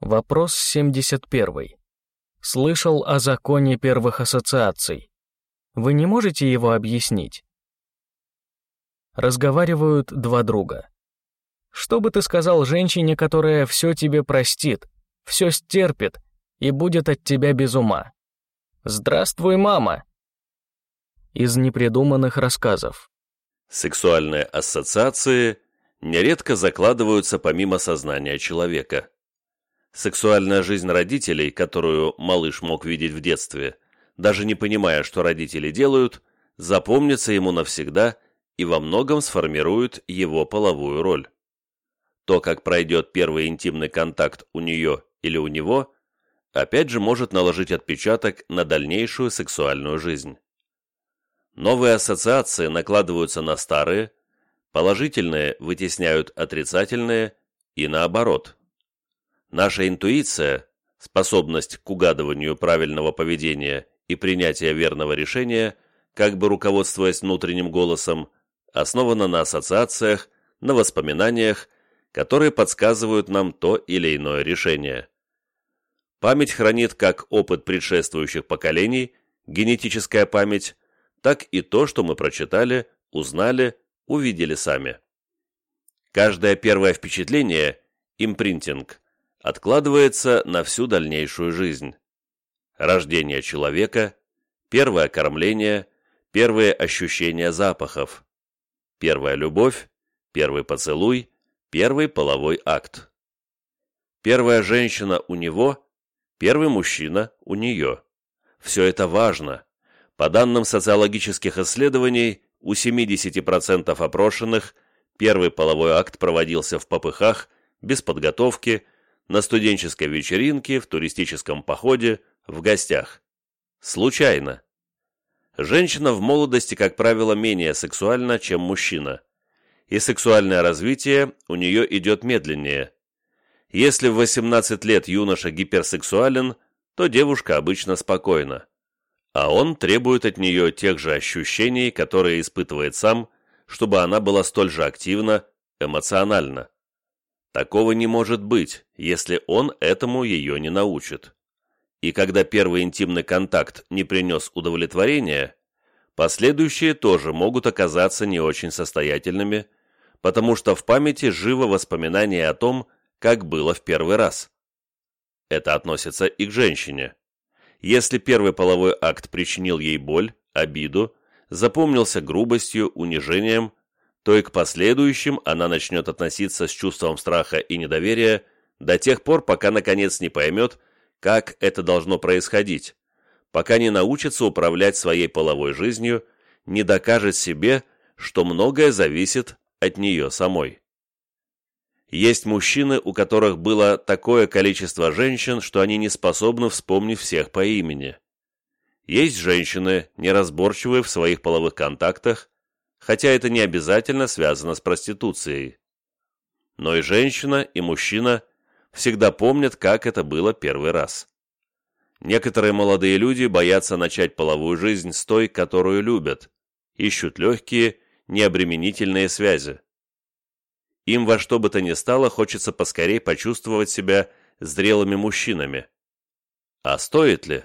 Вопрос 71. Слышал о законе первых ассоциаций. Вы не можете его объяснить? Разговаривают два друга. Что бы ты сказал женщине, которая все тебе простит, все стерпит и будет от тебя без ума? «Здравствуй, мама!» Из непридуманных рассказов. Сексуальные ассоциации нередко закладываются помимо сознания человека. Сексуальная жизнь родителей, которую малыш мог видеть в детстве, даже не понимая, что родители делают, запомнится ему навсегда и во многом сформирует его половую роль. То, как пройдет первый интимный контакт у нее или у него, опять же может наложить отпечаток на дальнейшую сексуальную жизнь. Новые ассоциации накладываются на старые, положительные вытесняют отрицательные и наоборот – Наша интуиция, способность к угадыванию правильного поведения и принятия верного решения, как бы руководствуясь внутренним голосом, основана на ассоциациях, на воспоминаниях, которые подсказывают нам то или иное решение. Память хранит как опыт предшествующих поколений, генетическая память, так и то, что мы прочитали, узнали, увидели сами. Каждое первое впечатление – импринтинг – откладывается на всю дальнейшую жизнь. Рождение человека, первое кормление, первые ощущения запахов, первая любовь, первый поцелуй, первый половой акт. Первая женщина у него, первый мужчина у нее. Все это важно. По данным социологических исследований, у 70% опрошенных первый половой акт проводился в попыхах, без подготовки, на студенческой вечеринке, в туристическом походе, в гостях. Случайно. Женщина в молодости, как правило, менее сексуальна, чем мужчина. И сексуальное развитие у нее идет медленнее. Если в 18 лет юноша гиперсексуален, то девушка обычно спокойна. А он требует от нее тех же ощущений, которые испытывает сам, чтобы она была столь же активна, эмоциональна. Такого не может быть, если он этому ее не научит. И когда первый интимный контакт не принес удовлетворения, последующие тоже могут оказаться не очень состоятельными, потому что в памяти живо воспоминание о том, как было в первый раз. Это относится и к женщине. Если первый половой акт причинил ей боль, обиду, запомнился грубостью, унижением, то и к последующим она начнет относиться с чувством страха и недоверия до тех пор, пока наконец не поймет, как это должно происходить, пока не научится управлять своей половой жизнью, не докажет себе, что многое зависит от нее самой. Есть мужчины, у которых было такое количество женщин, что они не способны вспомнить всех по имени. Есть женщины, неразборчивые в своих половых контактах, хотя это не обязательно связано с проституцией. Но и женщина, и мужчина всегда помнят, как это было первый раз. Некоторые молодые люди боятся начать половую жизнь с той, которую любят, ищут легкие, необременительные связи. Им во что бы то ни стало хочется поскорей почувствовать себя зрелыми мужчинами. А стоит ли,